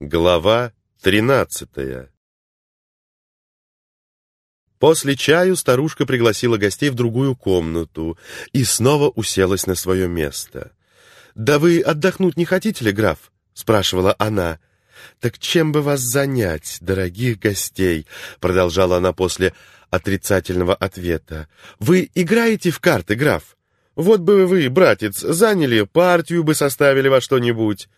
Глава тринадцатая После чаю старушка пригласила гостей в другую комнату и снова уселась на свое место. «Да вы отдохнуть не хотите ли, граф?» — спрашивала она. «Так чем бы вас занять, дорогих гостей?» — продолжала она после отрицательного ответа. «Вы играете в карты, граф? Вот бы вы, братец, заняли, партию бы составили во что-нибудь».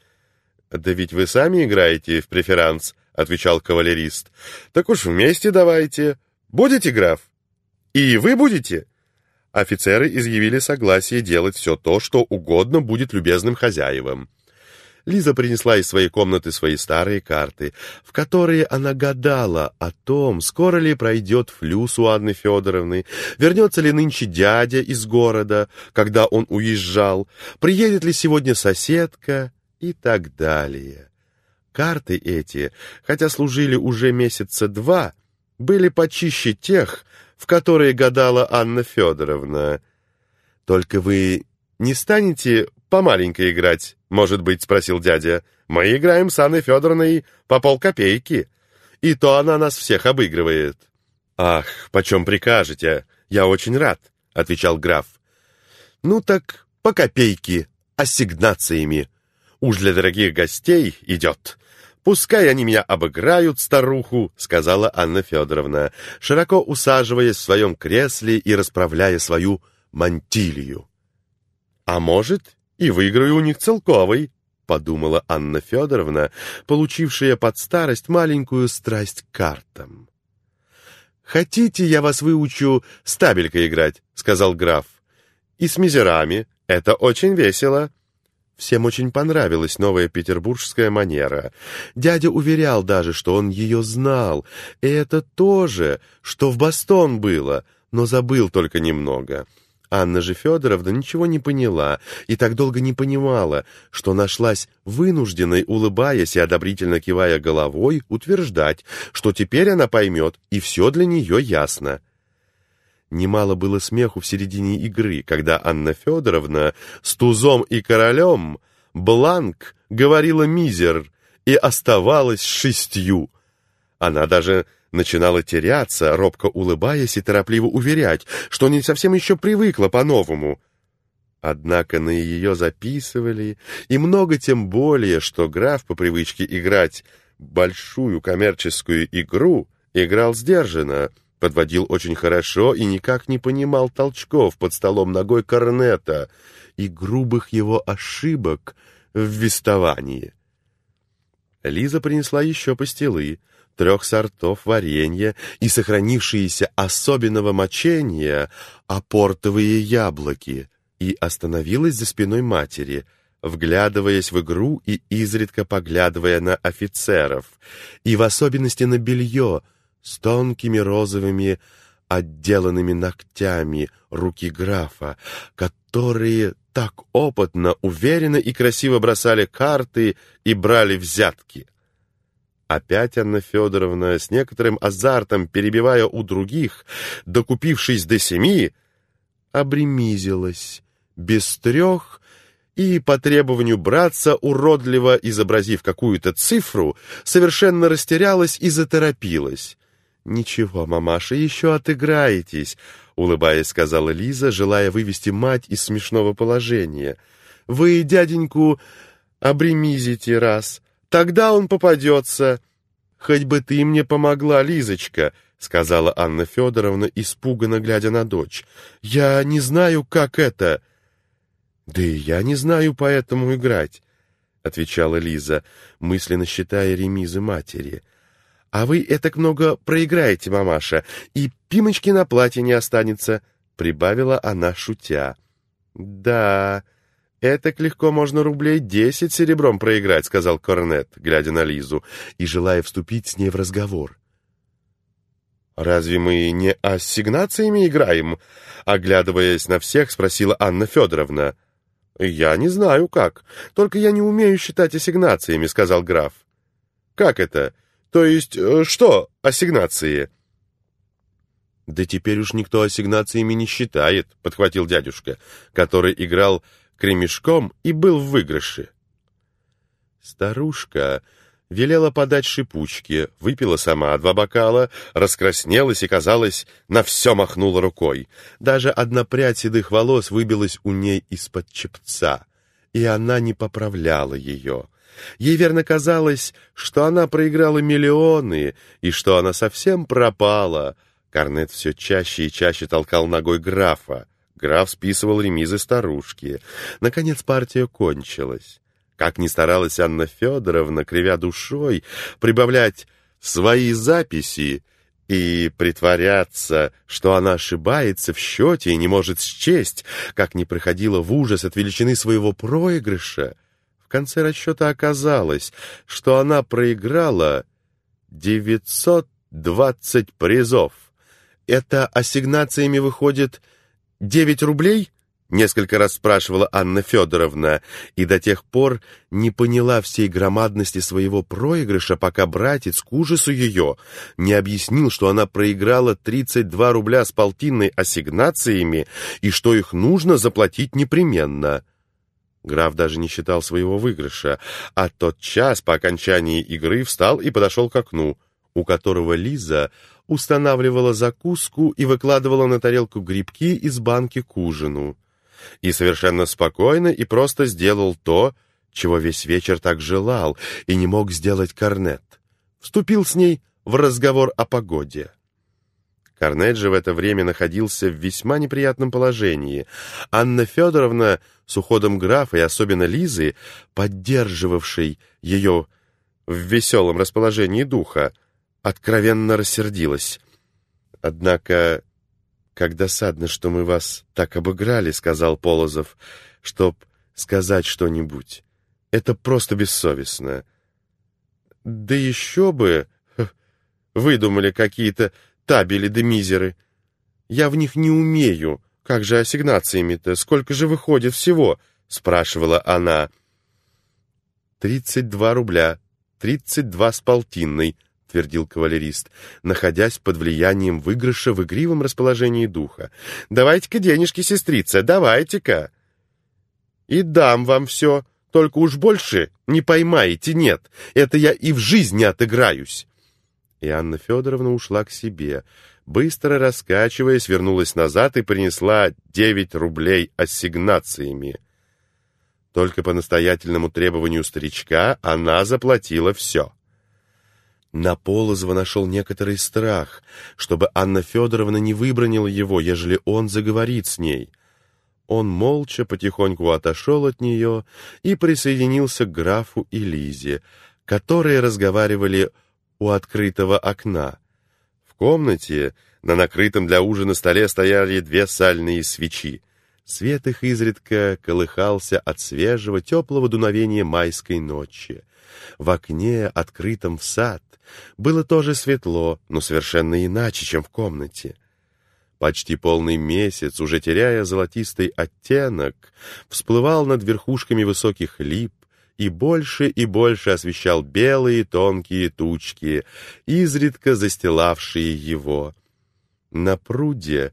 «Да ведь вы сами играете в преферанс», — отвечал кавалерист. «Так уж вместе давайте. Будете, граф? И вы будете?» Офицеры изъявили согласие делать все то, что угодно будет любезным хозяевам. Лиза принесла из своей комнаты свои старые карты, в которые она гадала о том, скоро ли пройдет флюс у Анны Федоровны, вернется ли нынче дядя из города, когда он уезжал, приедет ли сегодня соседка, и так далее. Карты эти, хотя служили уже месяца два, были почище тех, в которые гадала Анна Федоровна. «Только вы не станете помаленько играть, может быть?» — спросил дядя. «Мы играем с Анной Федоровной по полкопейки, и то она нас всех обыгрывает». «Ах, почем прикажете? Я очень рад», — отвечал граф. «Ну так по копейке, ассигнациями», Уж для дорогих гостей идет. Пускай они меня обыграют, старуху, сказала Анна Федоровна, широко усаживаясь в своем кресле и расправляя свою мантилью. А может, и выиграю у них целковый, подумала Анна Федоровна, получившая под старость маленькую страсть к картам. «Хотите, я вас выучу стабелька играть?» — сказал граф. «И с мизерами. Это очень весело». Всем очень понравилась новая петербургская манера. Дядя уверял даже, что он ее знал, и это тоже, что в Бастон было, но забыл только немного. Анна же Федоровна ничего не поняла и так долго не понимала, что нашлась вынужденной, улыбаясь и одобрительно кивая головой, утверждать, что теперь она поймет, и все для нее ясно. Немало было смеху в середине игры, когда Анна Федоровна с тузом и королем бланк говорила мизер и оставалась шестью. Она даже начинала теряться, робко улыбаясь и торопливо уверять, что не совсем еще привыкла по-новому. Однако на ее записывали, и много тем более, что граф по привычке играть большую коммерческую игру играл сдержанно, подводил очень хорошо и никак не понимал толчков под столом ногой корнета и грубых его ошибок в вестовании. Лиза принесла еще пастилы, трех сортов варенья и сохранившиеся особенного мочения апортовые яблоки и остановилась за спиной матери, вглядываясь в игру и изредка поглядывая на офицеров, и в особенности на белье — с тонкими розовыми отделанными ногтями руки графа, которые так опытно, уверенно и красиво бросали карты и брали взятки. Опять Анна Федоровна с некоторым азартом, перебивая у других, докупившись до семи, обремизилась без трех и, по требованию братца, уродливо изобразив какую-то цифру, совершенно растерялась и заторопилась. «Ничего, мамаша, еще отыграетесь», — улыбаясь, сказала Лиза, желая вывести мать из смешного положения. «Вы дяденьку обремизите раз, тогда он попадется». «Хоть бы ты мне помогла, Лизочка», — сказала Анна Федоровна, испуганно глядя на дочь. «Я не знаю, как это...» «Да и я не знаю поэтому играть», — отвечала Лиза, мысленно считая ремизы матери. «А вы этак много проиграете, мамаша, и пимочки на платье не останется», — прибавила она, шутя. «Да, этак легко можно рублей десять серебром проиграть», — сказал Корнет, глядя на Лизу и желая вступить с ней в разговор. «Разве мы не ассигнациями играем?» Оглядываясь на всех, спросила Анна Федоровна. «Я не знаю, как. Только я не умею считать ассигнациями», — сказал граф. «Как это? То есть, э, что ассигнации?» «Да теперь уж никто ассигнациями не считает», — подхватил дядюшка, который играл кремешком и был в выигрыше. Старушка велела подать шипучки, выпила сама два бокала, раскраснелась и, казалось, на все махнула рукой. Даже одна прядь седых волос выбилась у ней из-под чепца, и она не поправляла ее. Ей верно казалось, что она проиграла миллионы и что она совсем пропала. Корнет все чаще и чаще толкал ногой графа. Граф списывал ремизы старушки. Наконец партия кончилась. Как ни старалась Анна Федоровна, кривя душой, прибавлять свои записи и притворяться, что она ошибается в счете и не может счесть, как не приходила в ужас от величины своего проигрыша, конце расчета оказалось, что она проиграла 920 призов. Это ассигнациями выходит 9 рублей? Несколько раз спрашивала Анна Федоровна, и до тех пор не поняла всей громадности своего проигрыша, пока братец к ужасу ее не объяснил, что она проиграла 32 рубля с полтинной ассигнациями и что их нужно заплатить непременно. Граф даже не считал своего выигрыша, а тот час по окончании игры встал и подошел к окну, у которого Лиза устанавливала закуску и выкладывала на тарелку грибки из банки к ужину и совершенно спокойно и просто сделал то, чего весь вечер так желал и не мог сделать Корнет. Вступил с ней в разговор о погоде. Корнет же в это время находился в весьма неприятном положении. Анна Федоровна с уходом графа и особенно Лизы, поддерживавшей ее в веселом расположении духа, откровенно рассердилась. Однако «Как досадно, что мы вас так обыграли», — сказал Полозов, — «чтоб сказать что-нибудь. Это просто бессовестно». «Да еще бы! Выдумали какие-то табели да мизеры. Я в них не умею. Как же ассигнациями-то? Сколько же выходит всего?» — спрашивала она. «Тридцать два рубля. Тридцать два с полтинной», — твердил кавалерист, находясь под влиянием выигрыша в игривом расположении духа. «Давайте-ка денежки, сестрица, давайте-ка!» «И дам вам все, только уж больше не поймаете, нет, это я и в жизни отыграюсь!» И Анна Федоровна ушла к себе, быстро раскачиваясь, вернулась назад и принесла девять рублей ассигнациями. Только по настоятельному требованию старичка она заплатила все. На Полозова нашел некоторый страх, чтобы Анна Федоровна не выбронила его, ежели он заговорит с ней. Он молча потихоньку отошел от нее и присоединился к графу и Лизе, которые разговаривали у открытого окна. В комнате на накрытом для ужина столе стояли две сальные свечи. Свет их изредка колыхался от свежего, теплого дуновения майской ночи. В окне, открытом в сад, было тоже светло, но совершенно иначе, чем в комнате. Почти полный месяц, уже теряя золотистый оттенок, всплывал над верхушками высоких лип и больше и больше освещал белые тонкие тучки, изредка застилавшие его. На пруде,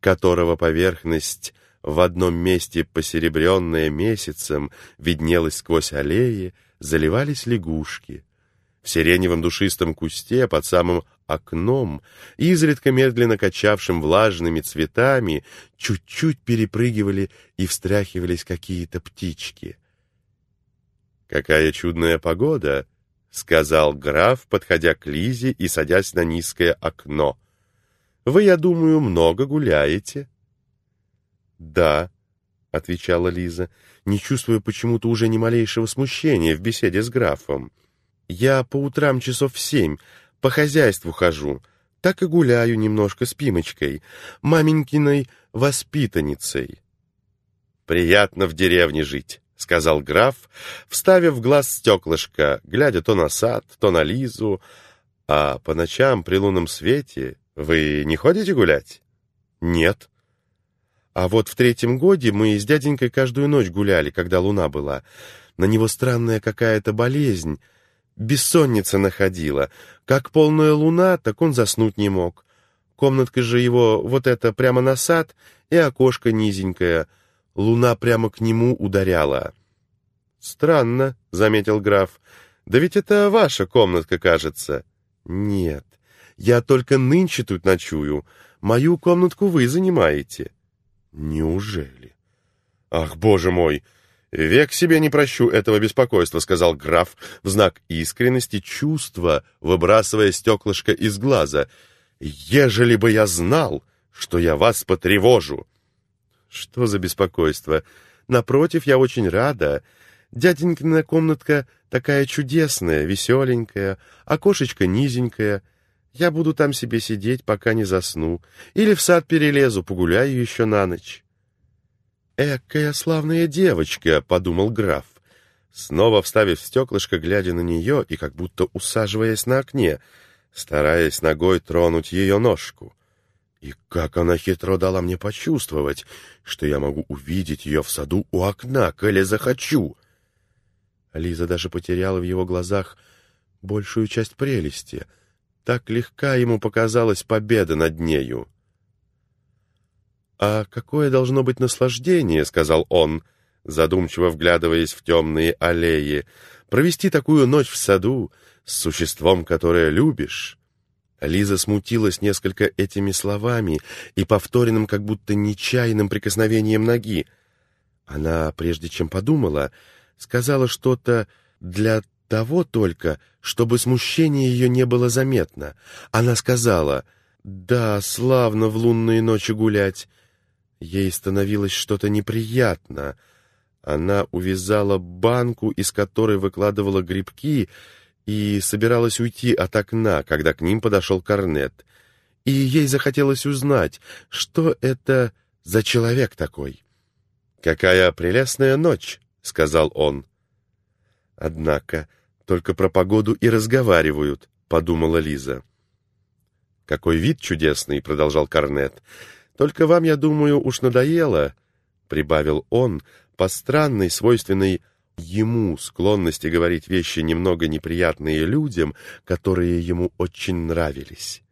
которого поверхность в одном месте посеребренная месяцем виднелась сквозь аллеи, заливались лягушки — в сиреневом душистом кусте под самым окном, изредка медленно качавшим влажными цветами, чуть-чуть перепрыгивали и встряхивались какие-то птички. «Какая чудная погода!» — сказал граф, подходя к Лизе и садясь на низкое окно. «Вы, я думаю, много гуляете?» «Да», — отвечала Лиза, не чувствуя почему-то уже ни малейшего смущения в беседе с графом. Я по утрам часов в семь по хозяйству хожу, так и гуляю немножко с Пимочкой, маменькиной воспитанницей. «Приятно в деревне жить», — сказал граф, вставив в глаз стеклышко, глядя то на сад, то на Лизу. «А по ночам при лунном свете вы не ходите гулять?» «Нет». «А вот в третьем годе мы с дяденькой каждую ночь гуляли, когда луна была. На него странная какая-то болезнь». Бессонница находила. Как полная луна, так он заснуть не мог. Комнатка же его вот эта прямо на сад, и окошко низенькое. Луна прямо к нему ударяла. «Странно», — заметил граф. Да ведь это ваша комнатка, кажется». «Нет, я только нынче тут ночую. Мою комнатку вы занимаете». «Неужели?» «Ах, боже мой! Век себе не прощу этого беспокойства», — сказал граф в знак искренности чувства, выбрасывая стеклышко из глаза. «Ежели бы я знал, что я вас потревожу!» «Что за беспокойство? Напротив, я очень рада. Дяденькина комнатка такая чудесная, веселенькая, окошечко низенькое. Я буду там себе сидеть, пока не засну. Или в сад перелезу, погуляю еще на ночь». «Экая славная девочка», — подумал граф, снова вставив стеклышко, глядя на нее и как будто усаживаясь на окне, стараясь ногой тронуть ее ножку. И как она хитро дала мне почувствовать, что я могу увидеть ее в саду у окна, коли захочу. Лиза даже потеряла в его глазах большую часть прелести. Так легка ему показалась победа над нею. «А какое должно быть наслаждение», — сказал он, задумчиво вглядываясь в темные аллеи, «провести такую ночь в саду с существом, которое любишь». Лиза смутилась несколько этими словами и повторенным как будто нечаянным прикосновением ноги. Она, прежде чем подумала, сказала что-то для того только, чтобы смущение ее не было заметно. Она сказала «Да, славно в лунные ночи гулять». Ей становилось что-то неприятно. Она увязала банку, из которой выкладывала грибки, и собиралась уйти от окна, когда к ним подошел Корнет. И ей захотелось узнать, что это за человек такой. «Какая прелестная ночь!» — сказал он. «Однако только про погоду и разговаривают», — подумала Лиза. «Какой вид чудесный!» — продолжал Корнет. «Только вам, я думаю, уж надоело», — прибавил он по странной, свойственной ему склонности говорить вещи немного неприятные людям, которые ему очень нравились.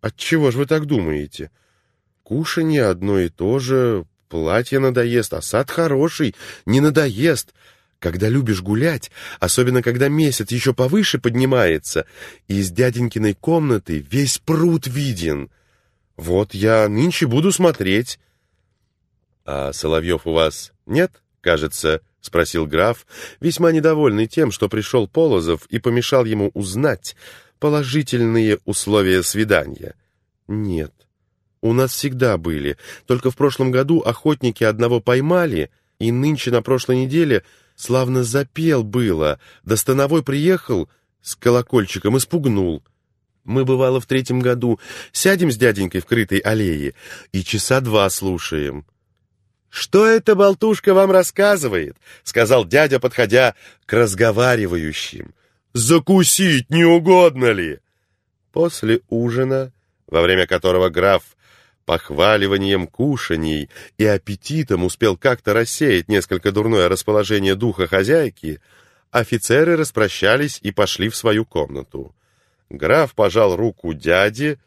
«Отчего же вы так думаете? Кушанье одно и то же, платье надоест, а сад хороший, не надоест. Когда любишь гулять, особенно когда месяц еще повыше поднимается, из дяденькиной комнаты весь пруд виден. Вот я нынче буду смотреть». «А Соловьев у вас нет, кажется?» — спросил граф, весьма недовольный тем, что пришел Полозов и помешал ему узнать положительные условия свидания. «Нет, у нас всегда были. Только в прошлом году охотники одного поймали, и нынче на прошлой неделе славно запел было, да становой приехал с колокольчиком и спугнул». Мы, бывало, в третьем году сядем с дяденькой в крытой аллее и часа два слушаем. «Что эта болтушка вам рассказывает?» — сказал дядя, подходя к разговаривающим. «Закусить не угодно ли?» После ужина, во время которого граф похваливанием кушаний и аппетитом успел как-то рассеять несколько дурное расположение духа хозяйки, офицеры распрощались и пошли в свою комнату. Граф пожал руку дяде,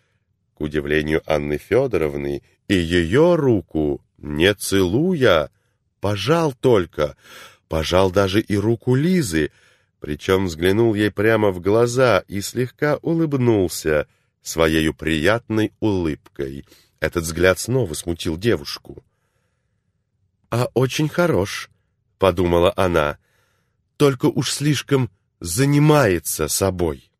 к удивлению Анны Федоровны, и ее руку не целуя, пожал только, пожал даже и руку Лизы, причем взглянул ей прямо в глаза и слегка улыбнулся своей приятной улыбкой. Этот взгляд снова смутил девушку. «А очень хорош», — подумала она, — «только уж слишком занимается собой».